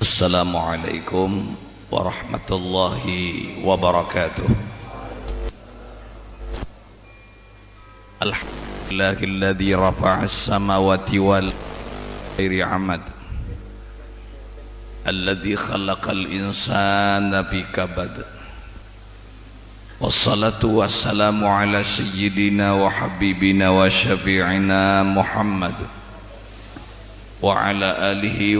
السلام عليكم ورحمة الله وبركاته الحمد لله الذي رفع السماوات والغير عمد الذي خلق الإنسان في كبد والصلاة والسلام على سيدنا وحبيبنا وشفيعنا محمد وعلى آله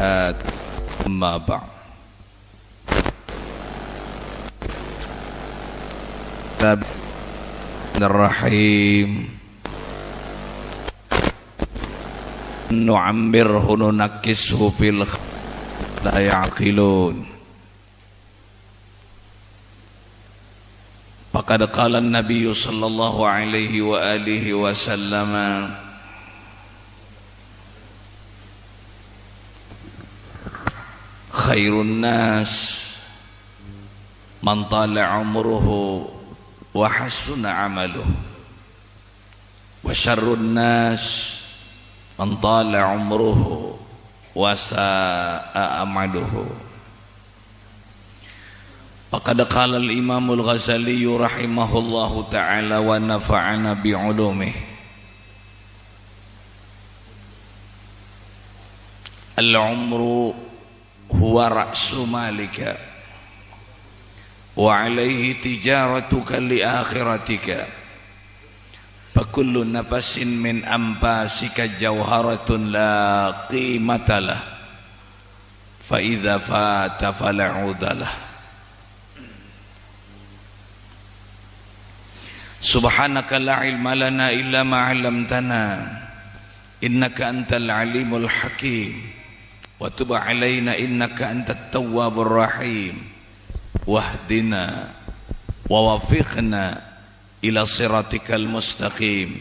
وصحبه أما بعد. الرحيم. نعمره ننكسه في الخير لا يعقلون. فقد قال النبي صلى الله عليه وآله وسلم خير الناس من طال عمره وحسن عمله وشر الناس من طال عمره وساء عمله فقد قال الإمام الغزالي رحمه الله تعالى ونفعنا بعلومه. العمر هو رأس مالك. وعليه تجارتك لآخرتك. فكل نفس من أنفاسك جوهرة لا قيمة له. فإذا فات فلا عود له. سبحانك لا علم لنا إلا ما علمتنا. إنك أنت العليم الحكيم. وتب علينا إنك أنت التواب الرحيم واهدنا ووفقنا إلى صراطك المستقيم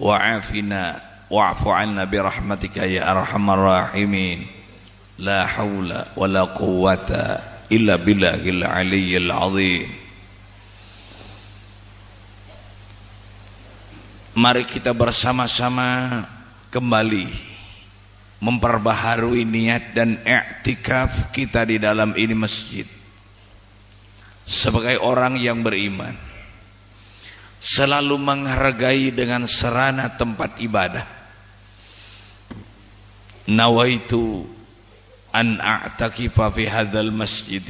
وعافنا واعف عنا برحمتك يا أرحم الراحمين لا حول ولا قوة إلا بالله العلي العظيم Mari kita bersama-sama kembali memperbaharui niat dan i'tikaf kita di dalam ini masjid. Sebagai orang yang beriman selalu menghargai dengan serana tempat ibadah. Nawaitu an a'takifa fi hadzal masjid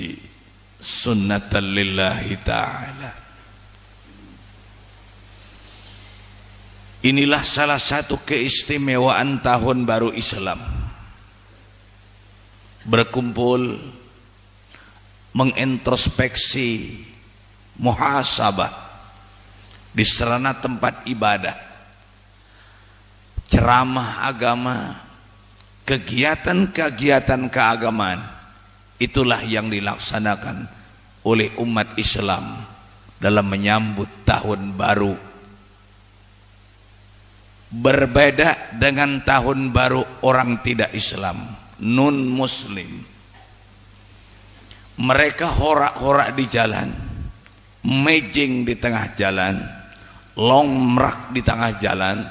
sunnatan lillahi ta'ala Inilah salah satu keistimewaan tahun baru Islam. Berkumpul mengintrospeksi muhasabah di serana tempat ibadah. Ceramah agama, kegiatan-kegiatan keagamaan itulah yang dilaksanakan oleh umat Islam dalam menyambut tahun baru berbeda dengan tahun baru orang tidak Islam non muslim. Mereka horak-horak di jalan mejing di tengah jalan long merak di tengah jalan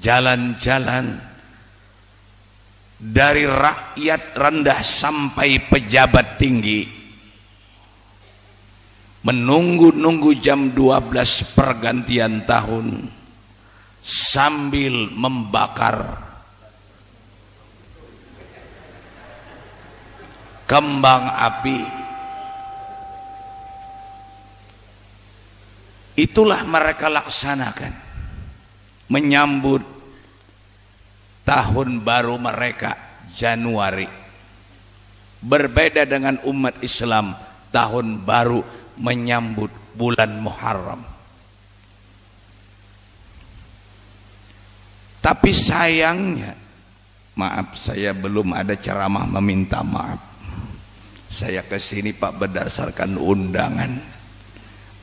jalan-jalan dari rakyat rendah sampai pejabat tinggi. Menunggu-nunggu jam 12 pergantian tahun sambil membakar kembang api. Itulah mereka laksanakan. Menyambut tahun baru mereka Januari. Berbeda dengan umat Islam tahun baru menyambut bulan Muharram Tapi sayangnya, maaf saya belum ada ceramah meminta maaf. Saya ke sini Pak berdasarkan undangan.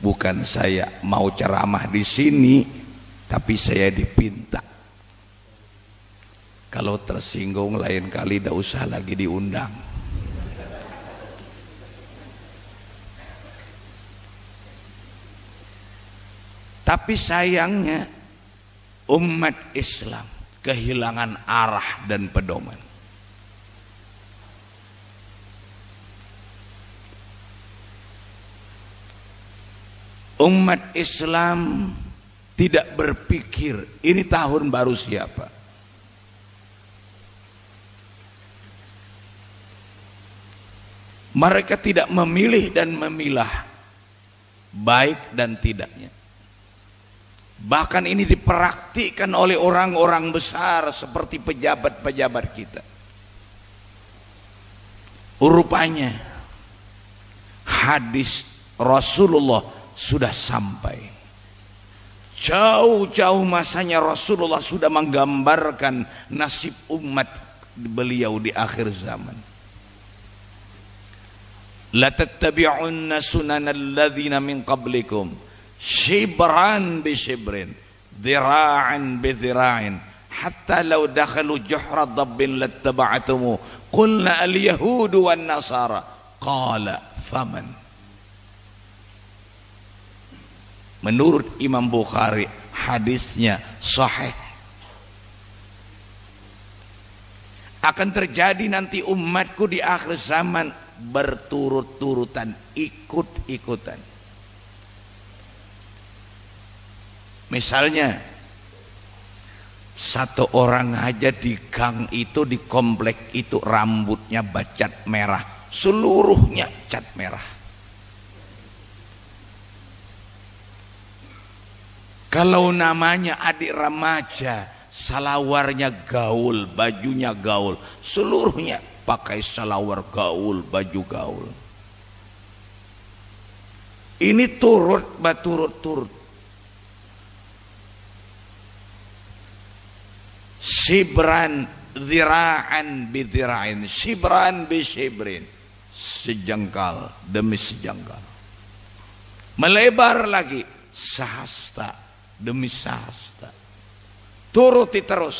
Bukan saya mau ceramah di sini, tapi saya dipinta. Kalau tersinggung lain kali tidak usah lagi diundang. Tapi sayangnya umat Islam kehilangan arah dan pedoman. Umat Islam tidak berpikir ini tahun baru siapa. Mereka tidak memilih dan memilah baik dan tidaknya. Bahkan ini dipraktikkan oleh orang-orang besar seperti pejabat-pejabat kita. Rupanya hadis Rasulullah sudah sampai. Jauh-jauh masanya Rasulullah sudah menggambarkan nasib umat beliau di akhir zaman. La tattabi'unna sunanal ladzina min qablikum shibran bi shibrin dhira'an bi dhira'in hatta law dakhalu juhra dabbin lattaba'tumu qulna al yahud wan nasara qala faman menurut Imam Bukhari hadisnya sahih. Akan terjadi nanti umatku di akhir zaman berturut-turutan ikut-ikutan Misalnya satu orang aja di gang itu di komplek itu rambutnya bacat merah, seluruhnya cat merah. Kalau namanya adik remaja, salawarnya gaul, bajunya gaul, seluruhnya pakai salawar gaul, baju gaul. Ini turut baturut-turut Sibran zira'an bidhira'in Sibran shibrin. Sejengkal demi sejengkal. Melebar lagi. Sahasta demi sahasta Turuti terus.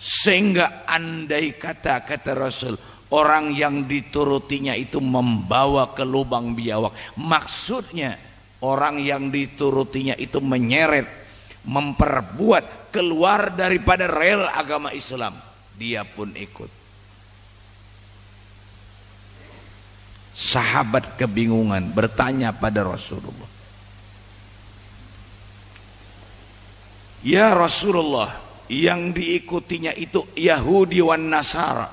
Sehingga andai kata kata Rasul Orang yang diturutinya itu membawa ke lubang biawak. Maksudnya Orang yang diturutinya itu menyeret memperbuat keluar daripada rel agama Islam dia pun ikut. Sahabat kebingungan bertanya pada Rasulullah. Ya Rasulullah yang diikutinya itu Yahudi wan Nasara.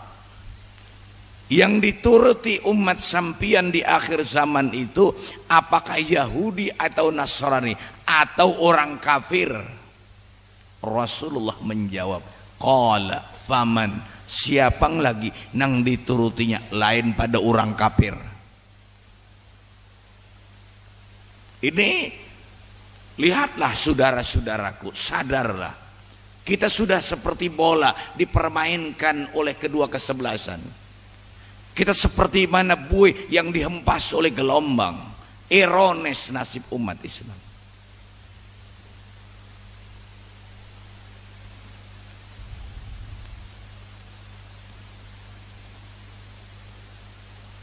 Yang dituruti umat sampian di akhir zaman itu apakah Yahudi atau Nasrani? Atau orang kafir Rasulullah menjawab qala faman? Siapa lagi nang diturutinya lain pada orang kafir. Ini lihatlah saudara-saudaraku sadarlah. Kita sudah seperti bola dipermainkan oleh kedua kesebelasan. Kita seperti mana buih yang dihempas oleh gelombang. Ironis nasib umat Islam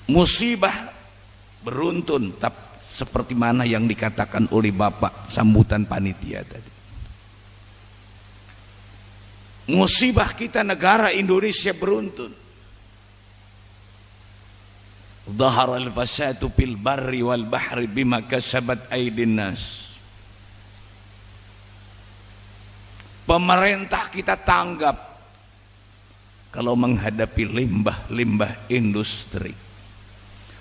musibah beruntun tap seperti mana yang dikatakan oleh Bapak sambutan panitia tadi. Musibah kita negara Indonesia beruntun. Zahar al-fasadu fil barri wal bahri bima kasabat aydin nas. Pemerintah kita tanggap kalau menghadapi limbah-limbah industri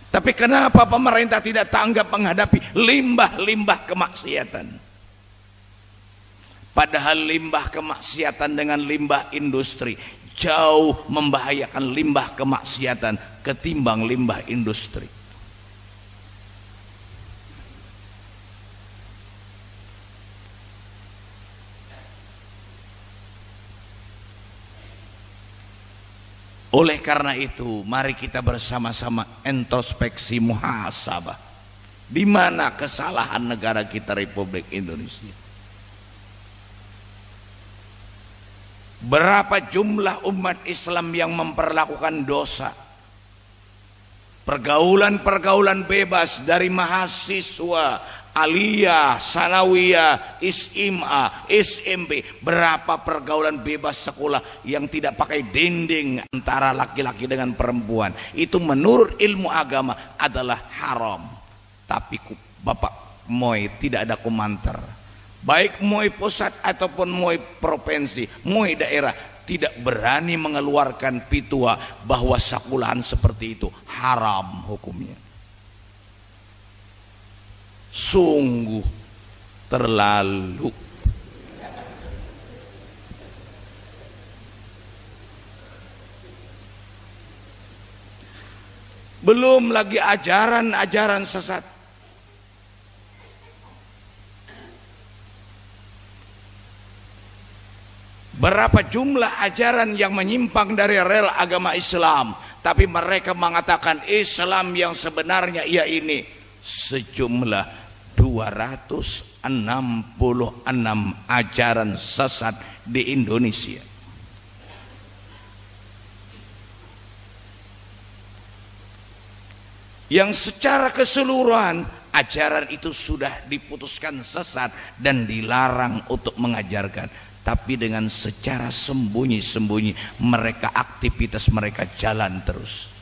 tapi kenapa pemerintah tidak tanggap menghadapi limbah-limbah kemaksiatan? Padahal limbah kemaksiatan dengan limbah industri jauh membahayakan limbah kemaksiatan ketimbang limbah industri. Oleh karena itu, mari kita bersama-sama introspeksi muhasabah. Di mana kesalahan negara kita Republik Indonesia? Berapa jumlah umat Islam yang memperlakukan dosa? Pergaulan-pergaulan bebas dari mahasiswa, aliyah, sanawiyah, isima, SMP, berapa pergaulan bebas sekolah yang tidak pakai dinding antara laki-laki dengan perempuan. Itu menurut ilmu agama adalah haram. Tapi Bapak Moy tidak ada komentar. Baik Moy pusat ataupun Moy provinsi, Moy daerah tidak berani mengeluarkan pitua bahwa sakulahan seperti itu haram hukumnya. Sungguh terlalu. Belum lagi ajaran-ajaran sesat. Berapa jumlah ajaran yang menyimpang dari rel agama Islam, tapi mereka mengatakan Islam yang sebenarnya ia ini sejumlah 266 ajaran sesat di Indonesia. Yang secara keseluruhan ajaran itu sudah diputuskan sesat dan dilarang untuk mengajarkan tapi dengan secara sembunyi-sembunyi mereka aktivitas mereka jalan terus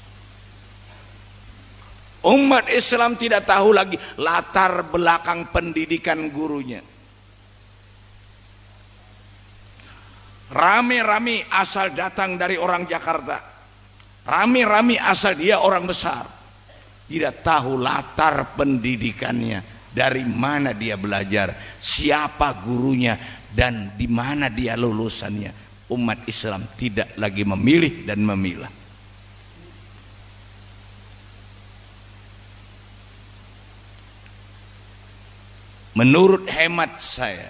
umat Islam tidak tahu lagi latar belakang pendidikan gurunya. Rame-rame asal datang dari orang Jakarta. Rame-rame asal dia orang besar. Tidak tahu latar pendidikannya dari mana dia belajar siapa gurunya dan di mana dia lulusannya. Umat Islam tidak lagi memilih dan memilah menurut hemat saya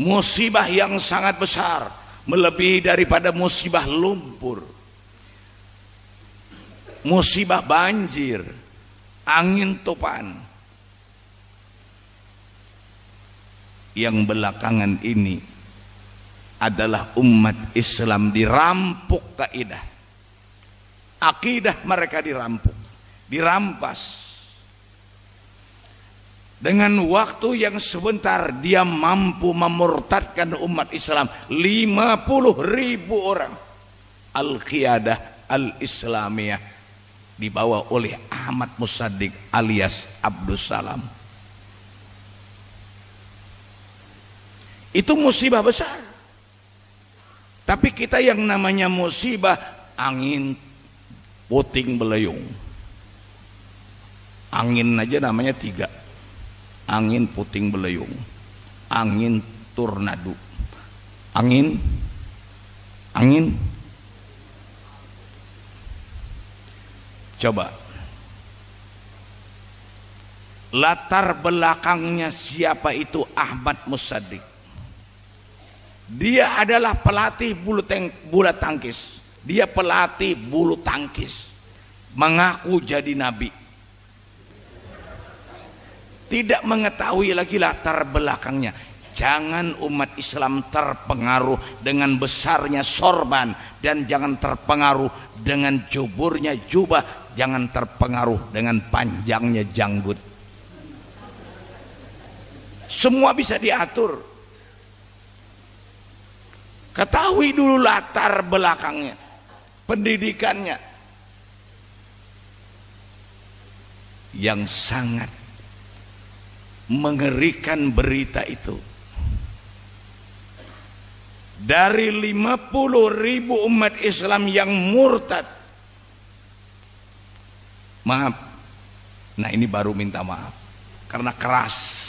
musibah yang sangat besar melebihi daripada musibah lumpur. Musibah banjir angin topan. Yang belakangan ini adalah umat Islam dirampok kaidah. Akidah mereka dirampok dirampas dengan waktu yang sebentar dia mampu memurtadkan umat Islam 50 ribu orang Al-Qiyadah Al-Islamiyah dibawa oleh Ahmad Musaddiq alias Abdus Salam Itu musibah besar. Tapi kita yang namanya musibah angin puting beliung. Angin aja namanya tiga. Angin puting beliung. Angin tornado. Angin angin coba latar belakangnya siapa itu Ahmad Musaddiq dia adalah pelatih bulu, bulu tangkis. Dia pelatih bulu tangkis. Mengaku jadi nabi. Tidak mengetahui lagi latar belakangnya. Jangan umat Islam terpengaruh dengan besarnya sorban dan jangan terpengaruh dengan juburnya jubah, jangan terpengaruh dengan panjangnya janggut. Semua bisa diatur Ketahui dulu latar belakangnya, pendidikannya yang sangat mengerikan berita itu. Dari 50 ribu umat Islam yang murtad. Maaf. Nah ini baru minta maaf. Karena keras.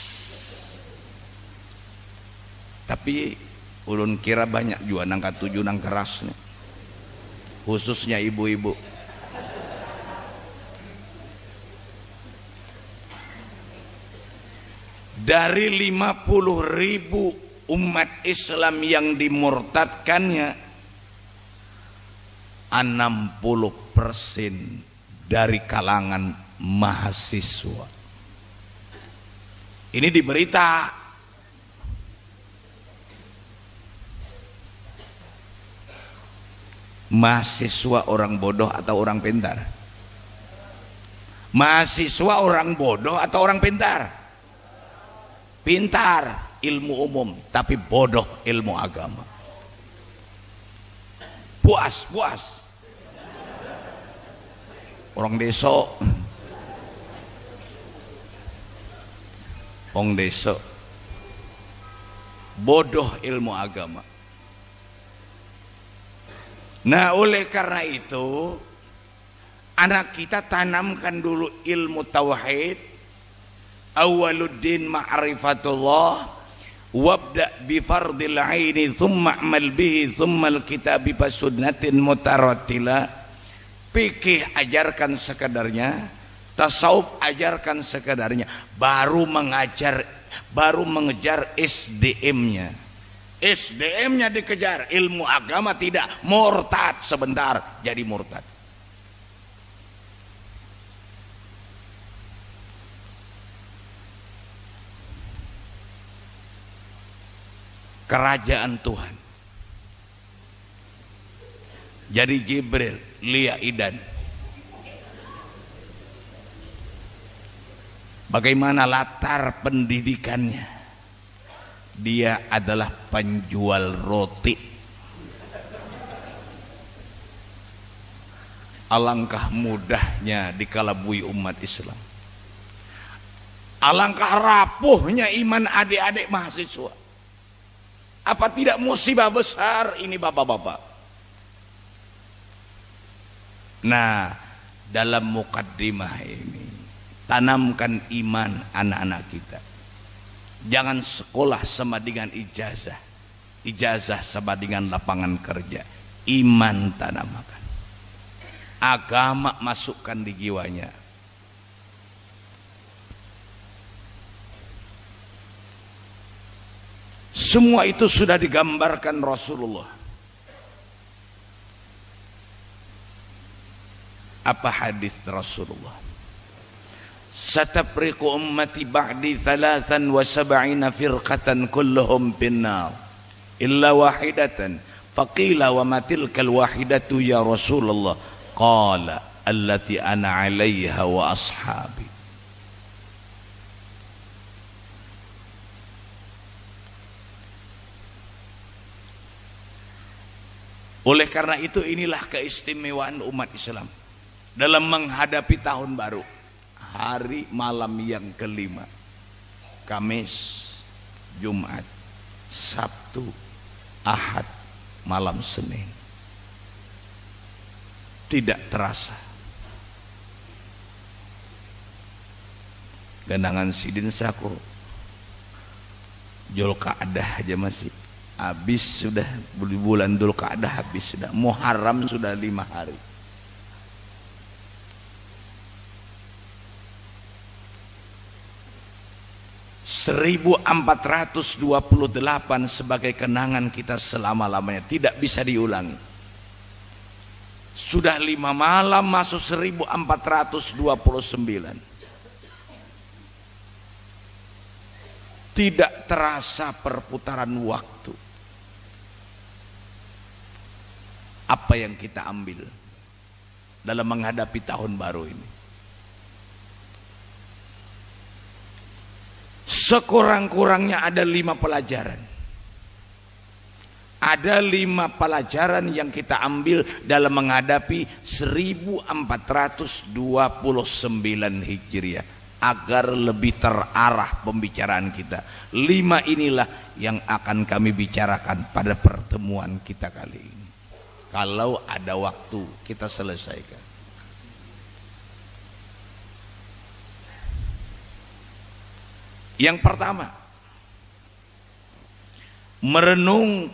Tapi ulun kira banyak juga nangka tujuh nang keras nih. khususnya ibu-ibu dari 50 ribu umat Islam yang dimurtadkannya 60 persen dari kalangan mahasiswa. Ini diberita mahasiswa orang bodoh atau orang pintar? Mahasiswa orang bodoh atau orang pintar pintar ilmu umum tapi bodoh ilmu agama. Puas puas. Orang desa. Orang desa. Bodoh ilmu agama. Nah oleh karena itu anak kita tanamkan dulu ilmu tauhid awaluddin ma'rifatullah wabda bi fardil aini thumma amal bihi thumma alkitab bi sunnatin mutarattila fikih ajarkan sekadarnya tasawuf ajarkan sekadarnya baru mengajar baru mengejar SDM-nya SDM-nya dikejar ilmu agama tidak murtad sebentar jadi murtad kerajaan Tuhan. Jadi Jibril, Lia Idan. Bagaimana latar pendidikannya? Dia adalah penjual roti. Alangkah mudahnya dikalabui umat Islam. Alangkah rapuhnya iman adik-adik mahasiswa apa tidak musibah besar ini bapak-bapak? Nah, dalam mukaddimah ini tanamkan iman anak-anak kita. Jangan sekolah sama dengan ijazah. Ijazah sama dengan lapangan kerja. Iman tanamkan. Agama masukkan di jiwanya Semua itu sudah digambarkan Rasulullah. Apa hadis Rasulullah? Satabriqu ummati ba'di thalathan wa sab'ina firqatan kulluhum pinnar illa wahidatan faqila wa matilkal wahidatu ya Rasulullah qala allati ana 'alayha wa ashabi Oleh karena itu inilah keistimewaan umat Islam dalam menghadapi tahun baru. Hari malam yang kelima. Kamis, Jumat, Sabtu, Ahad, malam Senin. Tidak terasa. Genangan sidin saku. Julkaadah aja masih habis sudah bulan dulu keada habis sudah Muharram sudah lima hari ...1428 sebagai kenangan kita selama-lamanya. Tidak bisa diulangi. Sudah lima malam masuk 1429. Tidak terasa perputaran waktu. apa yang kita ambil dalam menghadapi tahun baru ini. Sekurang-kurangnya ada lima pelajaran. Ada lima pelajaran yang kita ambil dalam menghadapi 1429 Hijriah agar lebih terarah pembicaraan kita. Lima inilah yang akan kami bicarakan pada pertemuan kita kali ini. Kalau ada waktu kita selesaikan. Yang pertama, merenung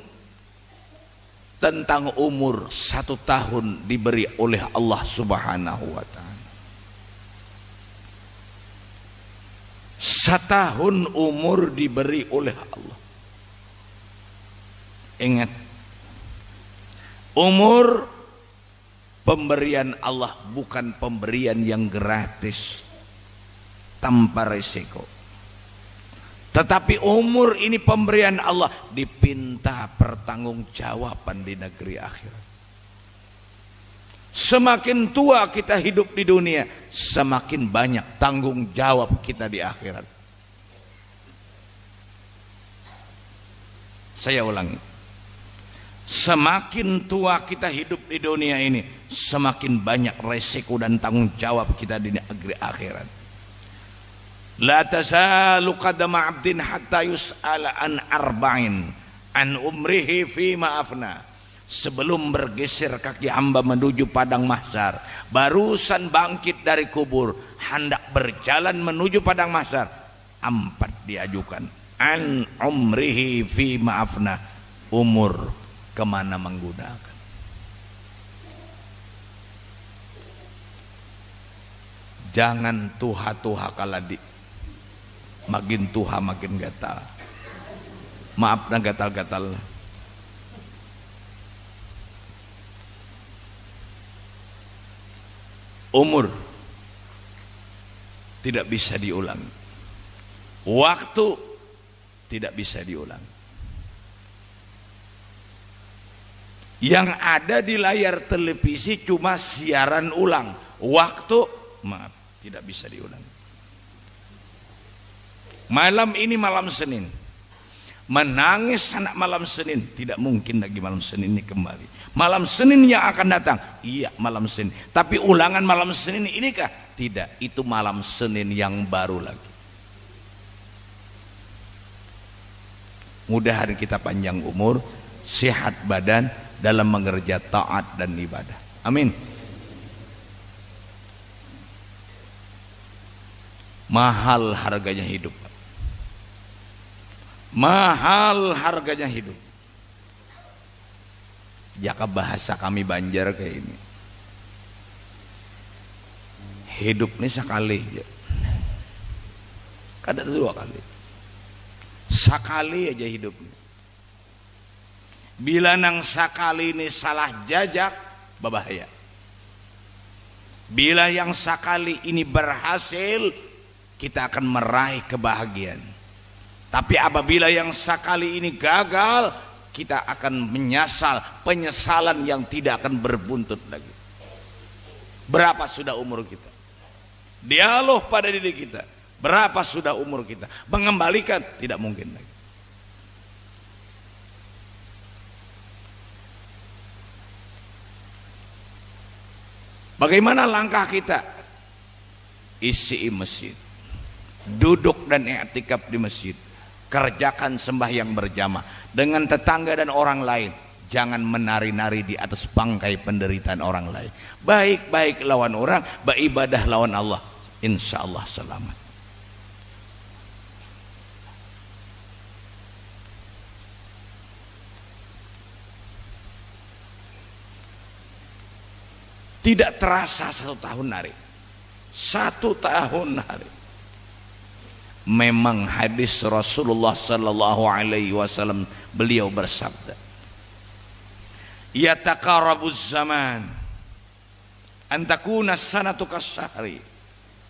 tentang umur satu tahun diberi oleh Allah Subhanahu wa Ta'ala. Setahun umur diberi oleh Allah. Ingat, Umur pemberian Allah bukan pemberian yang gratis tanpa resiko. Tetapi umur ini pemberian Allah dipinta pertanggungjawaban di negeri akhirat. Semakin tua kita hidup di dunia, semakin banyak tanggung jawab kita di akhirat. Saya ulangi. Semakin tua kita hidup di dunia ini, semakin banyak resiko dan tanggung jawab kita di akhirat. La tazalu qadama 'abdin hatta yus'ala an arba'in an umrihi fi ma'afna sebelum bergeser kaki hamba menuju padang mahsyar. Barusan bangkit dari kubur hendak berjalan menuju padang mahsyar. Empat diajukan. An umrihi fi maafna. Umur ke mana menggunakan? Jangan tuha-tuha kaladi makin tuha makin gatal. Maaf dan gatal-gatal umur tidak bisa diulang. Waktu tidak bisa diulang. Yang ada di layar televisi cuma siaran ulang. Waktu maaf tidak bisa diulang. Malam ini malam Senin. Menangis anak malam Senin. Tidak mungkin lagi malam Senin ini kembali malam Senin yang akan datang. Iya malam Senin. Tapi ulangan malam Senin ini kah tidak. Itu malam Senin yang baru lagi. Mudahan kita panjang umur sehat badan dalam mengerja taat dan ibadah. Amin. Mahal harganya hidup. Mahal harganya hidup jaka bahasa kami Banjar kayak ini. Hidup ini sekali ya. kadang dua kali. Sekali aja hidup. Ini bila nang sekali ini salah jajak berbahaya. Bila yang sekali ini berhasil kita akan meraih kebahagiaan. Tapi apabila yang sekali ini gagal, kita akan menyesal penyesalan yang tidak akan berbuntut lagi. Berapa sudah umur kita? Dialog pada diri kita. Berapa sudah umur kita? Mengembalikan tidak mungkin lagi. Bagaimana langkah kita? Isi masjid. Duduk dan i'tikaf di masjid kerjakan sembahyang berjamaah. Dengan tetangga dan orang lain. Jangan menari-nari di atas bangkai penderitaan orang lain. Baik-baik lawan orang beribadah lawan Allah. Insya Allah selamat. Tidak terasa satu tahun hari. Satu tahun hari memang hadis Rasulullah sallallahu alaihi wasallam beliau bersabda yataqarabuz zaman an takuna sanatu kasyahri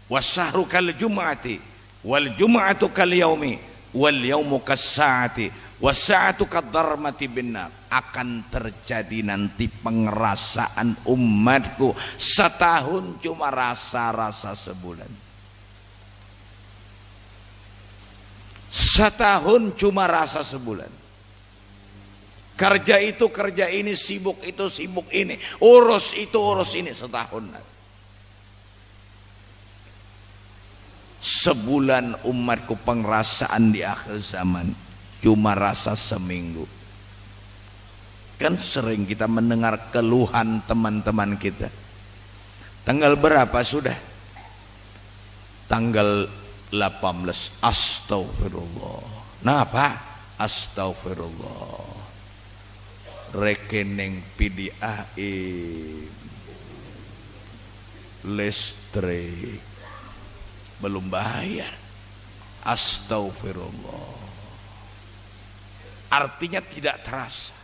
wasyahru kal jum'ati wal jum'atu kal yaumi wal yaumu kas saati wasaatu kadarmati binar akan terjadi nanti pengerasaan umatku setahun cuma rasa-rasa sebulan Setahun cuma rasa sebulan. Kerja itu kerja ini, sibuk itu sibuk ini, urus itu urus ini setahun. Sebulan umatku pengrasaan di akhir zaman cuma rasa seminggu. Kan sering kita mendengar keluhan teman-teman kita. Tanggal berapa sudah? Tanggal 18 astagfirullah napa? Astagfirullah rekening PDAM listrik. Belum bayar. Astagfirullah artinya tidak terasa.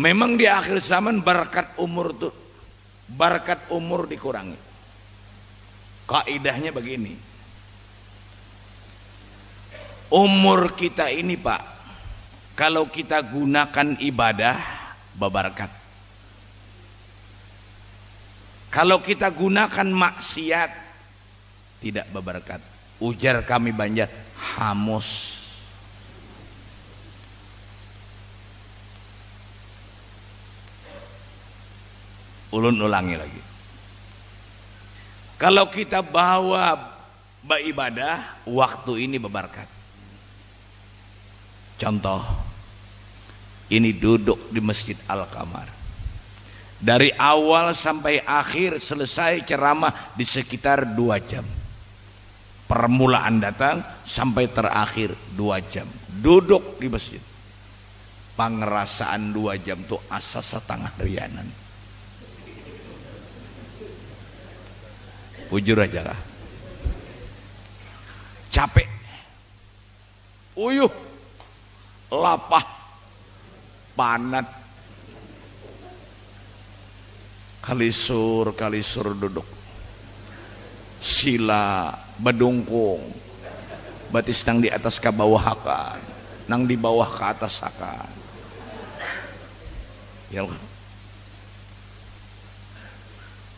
Memang di akhir zaman berkat umur tuh Barakat umur dikurangi. Kaidahnya begini. Umur kita ini Pak, kalau kita gunakan ibadah babarkat kalau kita gunakan maksiat tidak babarkat ujar kami banjar hamus ulun ulangi lagi. Kalau kita bawa beribadah waktu ini berbarkat contoh ini duduk di masjid Al-Kamar dari awal sampai akhir selesai ceramah di sekitar dua jam. Permulaan datang sampai terakhir dua jam. Duduk di masjid. Pengerasaan dua jam itu asas setengah rianan Ujur aja lah. Capek. Uyuh. Lapah. Panat. Kalisur, kalisur duduk. Sila, bedungkung. Batis nang di atas ke bawah akan. Nang di bawah ke atas akan. Ya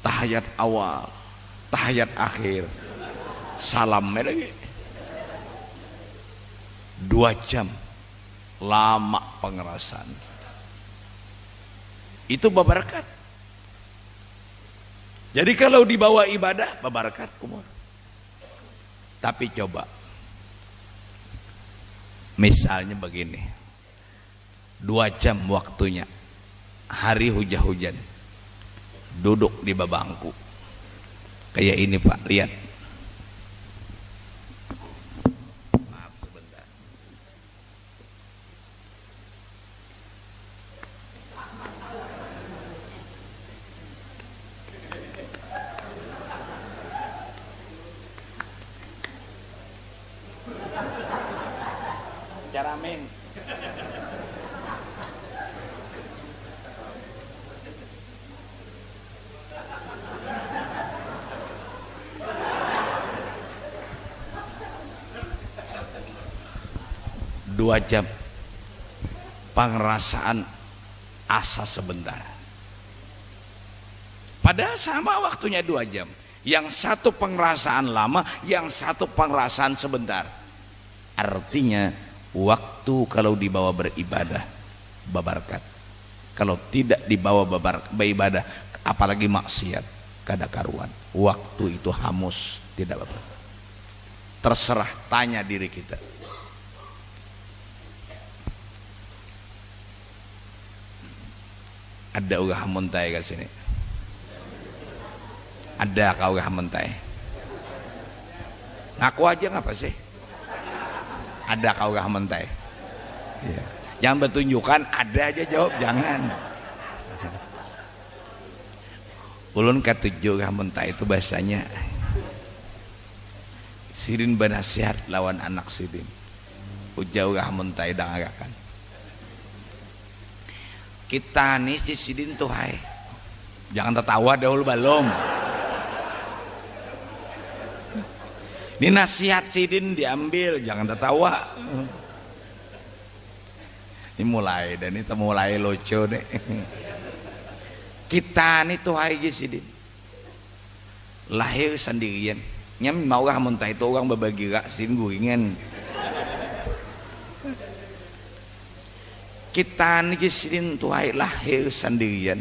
Tahayat awal tahayat akhir. Salam lagi. Dua jam. Lama pengerasan. Itu babarakat. Jadi kalau dibawa ibadah babarakat kumur. Tapi coba. Misalnya begini. Dua jam waktunya. Hari hujan-hujan. Duduk di babangku kayak ini Pak. Lihat maaf sebentar cara meng dua jam. Pengerasaan asa sebentar. Padahal sama waktunya dua jam. Yang satu pengerasaan lama yang satu pengerasaan sebentar. Artinya waktu kalau dibawa beribadah babarkat. Kalau tidak dibawa babar, beribadah apalagi maksiat kada karuan. Waktu itu hamus tidak apa terserah tanya diri kita ada ulah muntai ke sini. Ada kau ulah muntai. Ngaku aja ngapa sih? Ada kau ulah muntai. Ya. jangan bertunjukkan ada aja jawab jangan. Ulun ketujuh ulah muntai itu bahasanya sirin benasihat lawan anak sirin. Ujau ulah muntai dangagakan kita nih di sidin tuh hai. Jangan tertawa dahulu belum ini nasihat sidin diambil jangan tertawa. Ini mulai dan ini mulai lucu deh. Kita nih tuh hai sidin. Lahir sendirian. Nyam mau muntah itu orang berbagi gak sin guringan kita niki sirin tuai lahir sendirian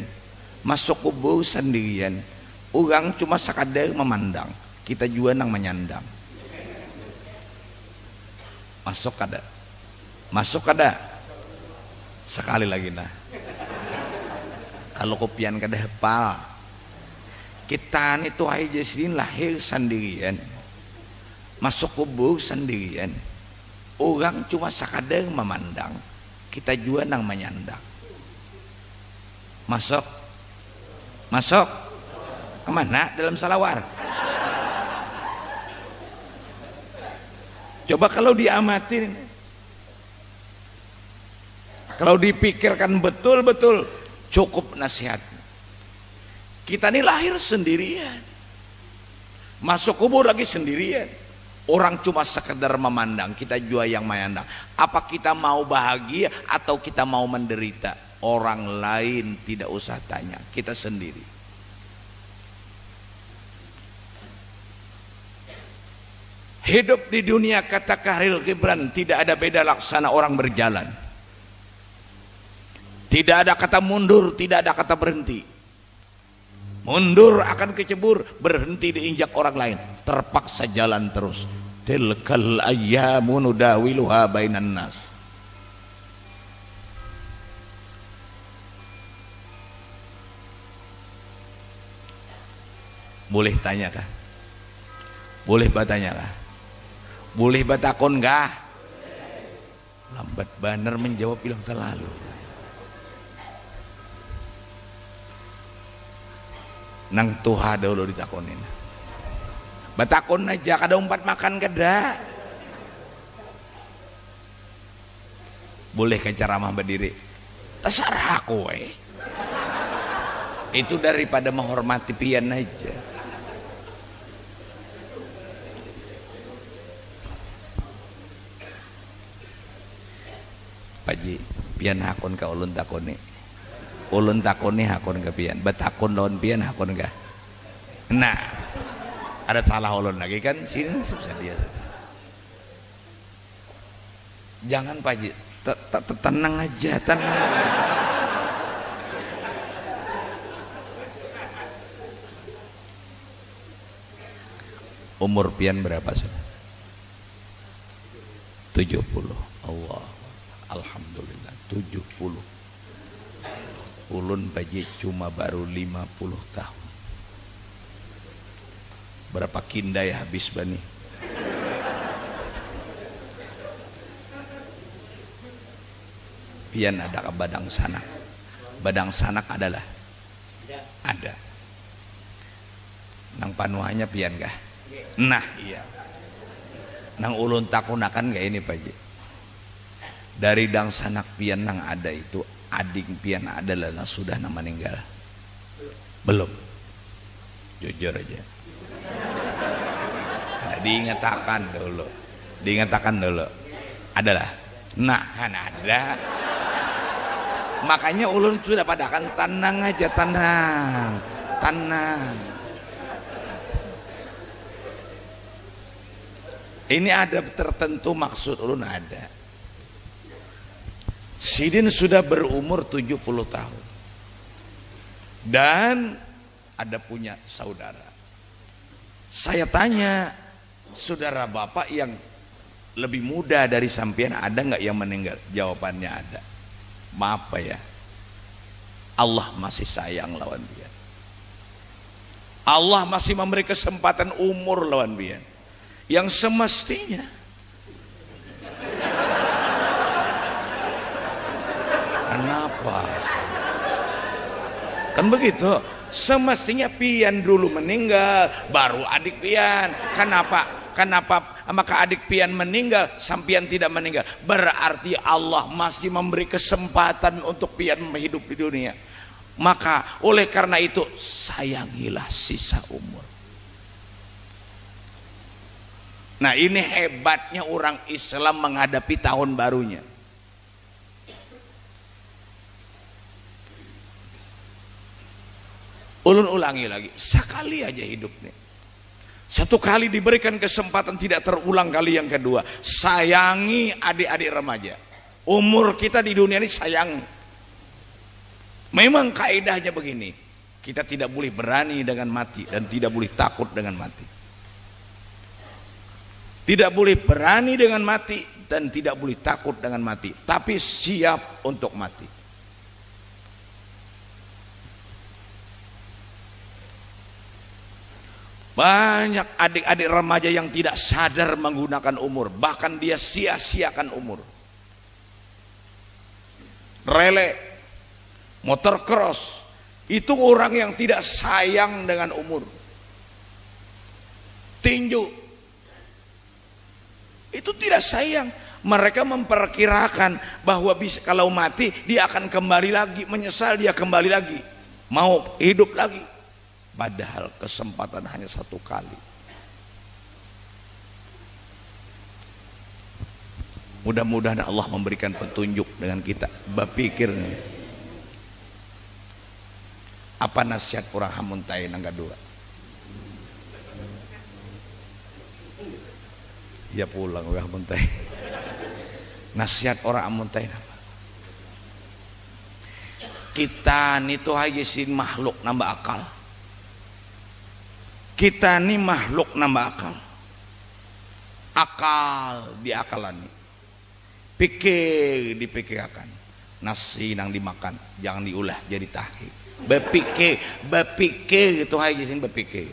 masuk kubur sendirian. Orang cuma sekadar memandang kita juga nang menyandang. Masuk kada masuk kada sekali lagi nah. Kalau kopian kada hepal kita ini tuai jasirin lahir sendirian masuk kubur sendirian. Orang cuma sekadar memandang kita juga nang menyandang masuk. Masuk. Ke mana? Dalam salawar. Coba kalau diamatin. Kalau dipikirkan betul-betul cukup nasihat. Kita ini lahir sendirian. Masuk kubur lagi sendirian Orang cuma sekedar memandang, kita juga yang memandang. Apa kita mau bahagia atau kita mau menderita? Orang lain tidak usah tanya, kita sendiri. Hidup di dunia kata Kahril Gibran tidak ada beda laksana orang berjalan. Tidak ada kata mundur, tidak ada kata berhenti. Mundur akan kecebur, berhenti diinjak orang lain, terpaksa jalan terus. Tilkal ayyamu nudawiluha bainan nas. Boleh tanya kah? Boleh bertanya kah? Boleh batakon kah? Lambat banar menjawab bilang terlalu nang tuha dulu ditakonin Batakon aja kada umpat makan kada. Boleh ke ceramah berdiri? Terserah eh. Itu daripada menghormati pian aja. Paji, pian hakon ka ulun takoni. Ulun takoni hakon ka pian. Batakon lawan pian hakon ka. Nah, ada salah ulun lagi kan sini susah dia jangan Pak Haji tenang aja tenang umur pian berapa sudah 70 Allah Alhamdulillah 70 ulun Pak cuma baru 50 tahun. Berapa kinda ya habis bani? Pian ada ke badang sanak badang sanak adalah? Ada. Nang panuhanya pian kah? Nah iya. Nang ulun takunakan gak ini pak dari dang sanak pian nang ada itu adik pian adalah sudah nama meninggal. Belum. Jujur aja. Diingatakan dulu. Diingatakan dulu. Adalah nah kan ada. Makanya ulun sudah padakan tenang aja tenang. Tenang. Ini ada tertentu maksud ulun ada Sidin sudah berumur 70 tahun dan ada punya saudara saya tanya saudara bapak yang lebih muda dari sampean ada nggak yang meninggal? Jawabannya ada. Maaf ya. Allah masih sayang lawan dia. Allah masih memberi kesempatan umur lawan dia. Yang semestinya Kenapa? Kan begitu. Semestinya pian dulu meninggal, baru adik pian. Kenapa? Kenapa maka adik pian meninggal, sampian tidak meninggal? Berarti Allah masih memberi kesempatan untuk pian hidup di dunia. Maka oleh karena itu sayangilah sisa umur. Nah ini hebatnya orang Islam menghadapi tahun barunya. Ulun ulangi lagi, sekali aja hidup nih. Satu kali diberikan kesempatan tidak terulang kali yang kedua. Sayangi adik-adik remaja. Umur kita di dunia ini sayangi. Memang kaidahnya begini. Kita tidak boleh berani dengan mati dan tidak boleh takut dengan mati. Tidak boleh berani dengan mati dan tidak boleh takut dengan mati. Tapi siap untuk mati. Banyak adik-adik remaja yang tidak sadar menggunakan umur, bahkan dia sia-siakan umur. Rele, motor cross, itu orang yang tidak sayang dengan umur. Tinju, itu tidak sayang. Mereka memperkirakan bahwa bisa, kalau mati dia akan kembali lagi, menyesal dia kembali lagi, mau hidup lagi. Padahal kesempatan hanya satu kali. mudah-mudahan Allah memberikan petunjuk dengan kita. Berpikir apa nasihat orang hamuntai nangga dua? Ya pulang orang hamuntai. Nasihat orang hamuntai kita itu aja sih makhluk nambah akal kita ini makhluk nambah akal. Akal di akalan pikir dipikirkan. Nasi nang dimakan jangan diulah jadi tahi. Berpikir berpikir itu aja sih berpikir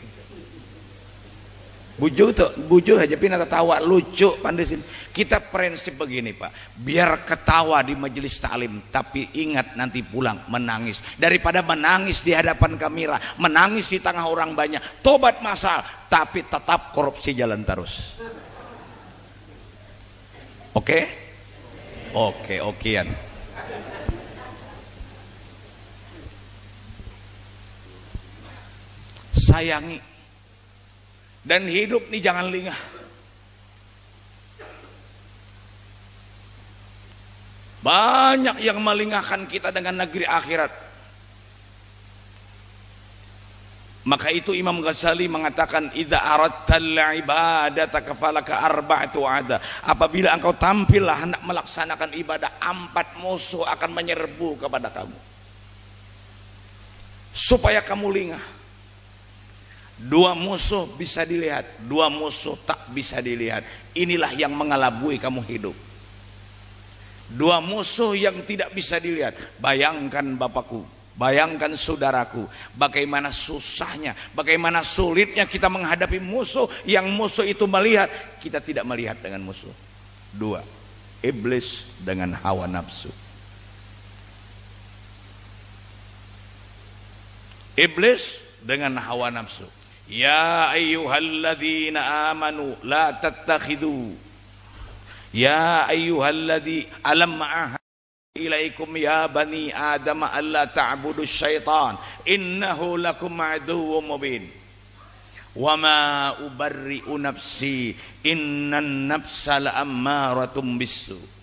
Bujuk tuh, bujuk aja pina ketawa lucu pandesin. Kita prinsip begini pak, biar ketawa di majelis taklim, tapi ingat nanti pulang menangis. Daripada menangis di hadapan kamera, menangis di tengah orang banyak, tobat masal, tapi tetap korupsi jalan terus. Oke? Oke, okean. Sayangi dan hidup nih jangan lingah. Banyak yang melingahkan kita dengan negeri akhirat. Maka itu Imam Ghazali mengatakan idza aradtal ibadata kafalaka arba'atu ada. Apabila engkau tampillah hendak melaksanakan ibadah empat musuh akan menyerbu kepada kamu. Supaya kamu lingah Dua musuh bisa dilihat, dua musuh tak bisa dilihat. Inilah yang mengalabui kamu hidup. Dua musuh yang tidak bisa dilihat. Bayangkan Bapakku, bayangkan saudaraku, bagaimana susahnya, bagaimana sulitnya kita menghadapi musuh yang musuh itu melihat, kita tidak melihat dengan musuh. Dua, iblis dengan hawa nafsu. Iblis dengan hawa nafsu. يا أيها الذين آمنوا لا تتخذوا يا أيها الذي ألم أعهد إليكم يا بني آدم ألا تعبدوا الشيطان إنه لكم عدو مبين. وما أبرئ نفسي إن النفس لأمارة بالسوء.